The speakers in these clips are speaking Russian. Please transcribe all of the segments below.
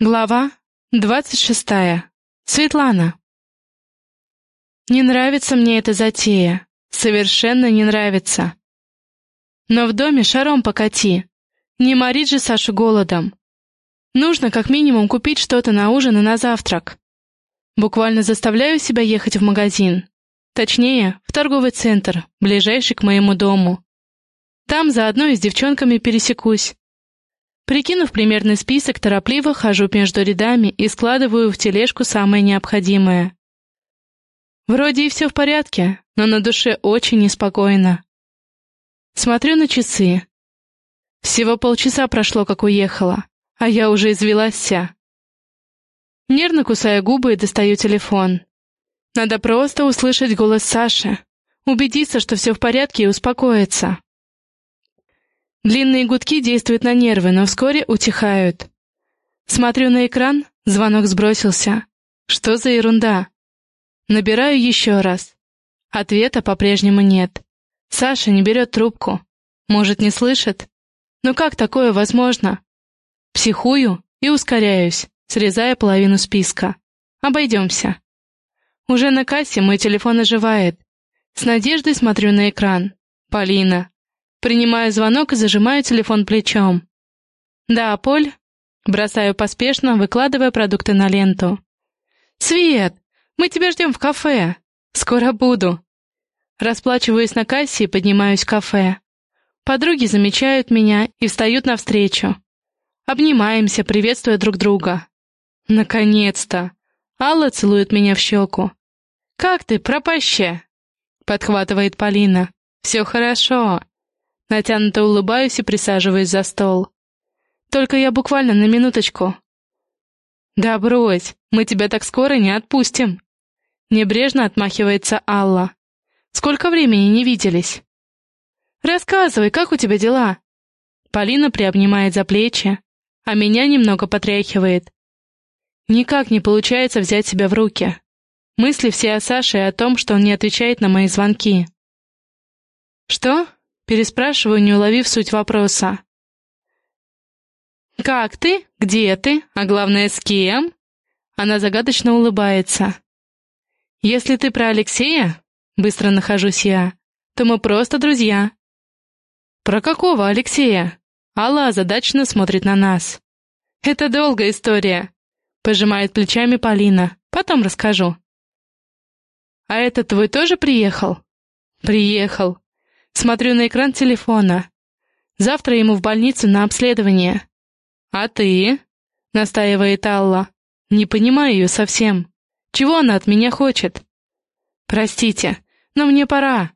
Глава двадцать шестая. Светлана. Не нравится мне эта затея. Совершенно не нравится. Но в доме шаром покати. Не морить же Сашу голодом. Нужно как минимум купить что-то на ужин и на завтрак. Буквально заставляю себя ехать в магазин. Точнее, в торговый центр, ближайший к моему дому. Там заодно и с девчонками пересекусь. Прикинув примерный список, торопливо хожу между рядами и складываю в тележку самое необходимое. Вроде и все в порядке, но на душе очень неспокойно. Смотрю на часы. Всего полчаса прошло, как уехала, а я уже извелась вся. Нервно кусаю губы и достаю телефон. Надо просто услышать голос Саши, убедиться, что все в порядке и успокоиться. Длинные гудки действуют на нервы, но вскоре утихают. Смотрю на экран, звонок сбросился. Что за ерунда? Набираю еще раз. Ответа по-прежнему нет. Саша не берет трубку. Может, не слышит? Ну как такое возможно? Психую и ускоряюсь, срезая половину списка. Обойдемся. Уже на кассе мой телефон оживает. С надеждой смотрю на экран. Полина. Принимаю звонок и зажимаю телефон плечом. «Да, Поль?» Бросаю поспешно, выкладывая продукты на ленту. «Свет, мы тебя ждем в кафе. Скоро буду». Расплачиваюсь на кассе и поднимаюсь в кафе. Подруги замечают меня и встают навстречу. Обнимаемся, приветствуя друг друга. Наконец-то! Алла целует меня в щеку. «Как ты, пропащая?» Подхватывает Полина. «Все хорошо. Натянуто улыбаюсь и присаживаюсь за стол. Только я буквально на минуточку. «Да брось, мы тебя так скоро не отпустим!» Небрежно отмахивается Алла. «Сколько времени не виделись?» «Рассказывай, как у тебя дела?» Полина приобнимает за плечи, а меня немного потряхивает. Никак не получается взять себя в руки. Мысли все о Саше и о том, что он не отвечает на мои звонки. «Что?» Переспрашиваю, не уловив суть вопроса. «Как ты? Где ты? А главное, с кем?» Она загадочно улыбается. «Если ты про Алексея, быстро нахожусь я, то мы просто друзья». «Про какого Алексея?» Алла озадаченно смотрит на нас. «Это долгая история», — пожимает плечами Полина. «Потом расскажу». «А этот твой тоже приехал?» «Приехал. Смотрю на экран телефона. Завтра ему в больницу на обследование. «А ты?» — настаивает Алла. «Не понимаю ее совсем. Чего она от меня хочет?» «Простите, но мне пора».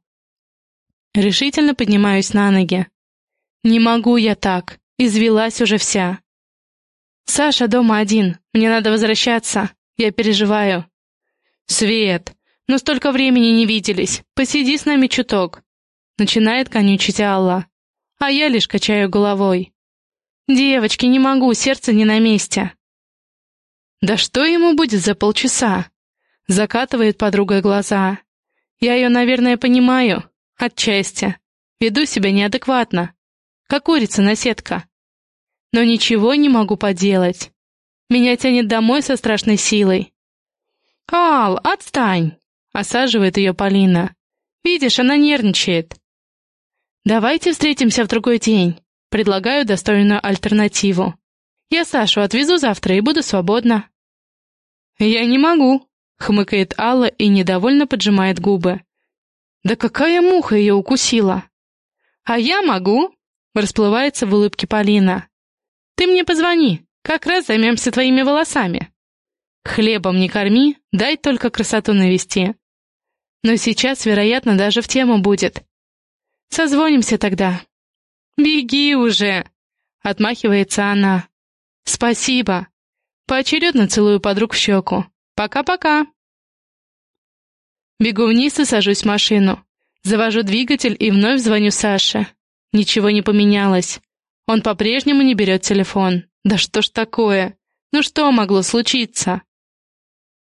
Решительно поднимаюсь на ноги. «Не могу я так. Извелась уже вся». «Саша дома один. Мне надо возвращаться. Я переживаю». «Свет, но столько времени не виделись. Посиди с нами чуток. Начинает конючить Алла. А я лишь качаю головой. «Девочки, не могу, сердце не на месте». «Да что ему будет за полчаса?» Закатывает подруга глаза. «Я ее, наверное, понимаю. Отчасти. Веду себя неадекватно. Как курица-наседка. Но ничего не могу поделать. Меня тянет домой со страшной силой. «Ал, отстань!» — осаживает ее Полина. «Видишь, она нервничает. «Давайте встретимся в другой день. Предлагаю достойную альтернативу. Я Сашу отвезу завтра и буду свободна». «Я не могу», — хмыкает Алла и недовольно поджимает губы. «Да какая муха ее укусила?» «А я могу», — расплывается в улыбке Полина. «Ты мне позвони, как раз займемся твоими волосами. Хлебом не корми, дай только красоту навести. Но сейчас, вероятно, даже в тему будет. Созвонимся тогда». «Беги уже!» — отмахивается она. «Спасибо!» Поочередно целую подруг в щеку. «Пока-пока!» Бегу вниз и сажусь в машину. Завожу двигатель и вновь звоню Саше. Ничего не поменялось. Он по-прежнему не берет телефон. Да что ж такое? Ну что могло случиться?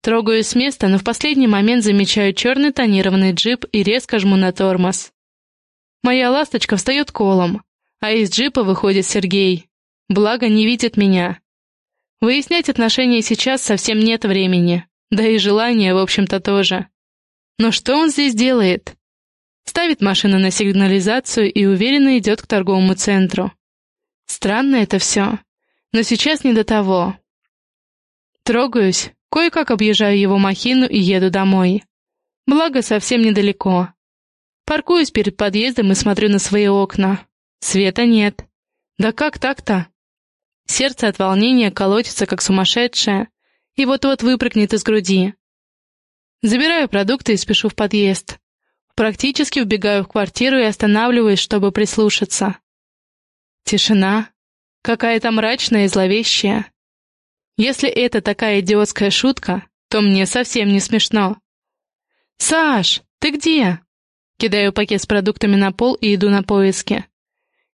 Трогаю с места, но в последний момент замечаю черный тонированный джип и резко жму на тормоз. Моя ласточка встает колом, а из джипа выходит Сергей. Благо не видит меня. Выяснять отношения сейчас совсем нет времени, да и желания, в общем-то, тоже. Но что он здесь делает? Ставит машину на сигнализацию и уверенно идет к торговому центру. Странно это все, но сейчас не до того. Трогаюсь, кое-как объезжаю его махину и еду домой. Благо, совсем недалеко. Паркуюсь перед подъездом и смотрю на свои окна. Света нет. Да как так-то? Сердце от волнения колотится, как сумасшедшее, и вот-вот выпрыгнет из груди. Забираю продукты и спешу в подъезд. Практически вбегаю в квартиру и останавливаюсь, чтобы прислушаться. Тишина. Какая-то мрачная и зловещая. Если это такая идиотская шутка, то мне совсем не смешно. «Саш, ты где?» Кидаю пакет с продуктами на пол и иду на поиски.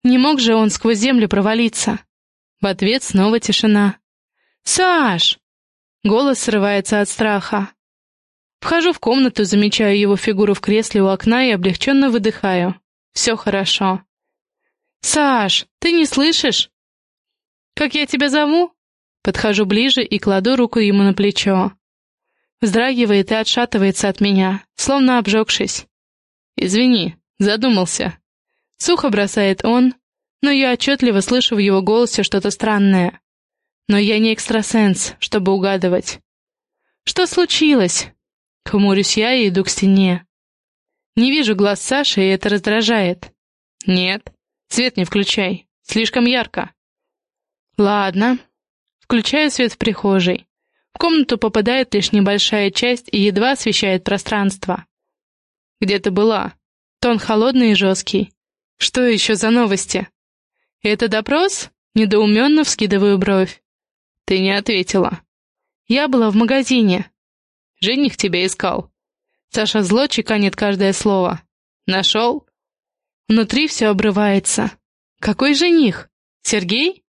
Не мог же он сквозь землю провалиться. В ответ снова тишина. «Саш!» Голос срывается от страха. Вхожу в комнату, замечаю его фигуру в кресле у окна и облегченно выдыхаю. Все хорошо. «Саш, ты не слышишь?» «Как я тебя зову?» Подхожу ближе и кладу руку ему на плечо. Вздрагивает и отшатывается от меня, словно обжегшись. «Извини, задумался». Сухо бросает он, но я отчетливо слышу в его голосе что-то странное. Но я не экстрасенс, чтобы угадывать. «Что случилось?» Хмурюсь я и иду к стене. Не вижу глаз Саши, и это раздражает. «Нет, свет не включай, слишком ярко». «Ладно». Включаю свет в прихожей. В комнату попадает лишь небольшая часть и едва освещает пространство. «Где ты была?» Тон холодный и жесткий. «Что еще за новости?» «Это допрос?» Недоуменно вскидываю бровь. «Ты не ответила». «Я была в магазине». «Жених тебя искал». Саша зло чеканит каждое слово. «Нашел?» Внутри все обрывается. «Какой жених? Сергей?»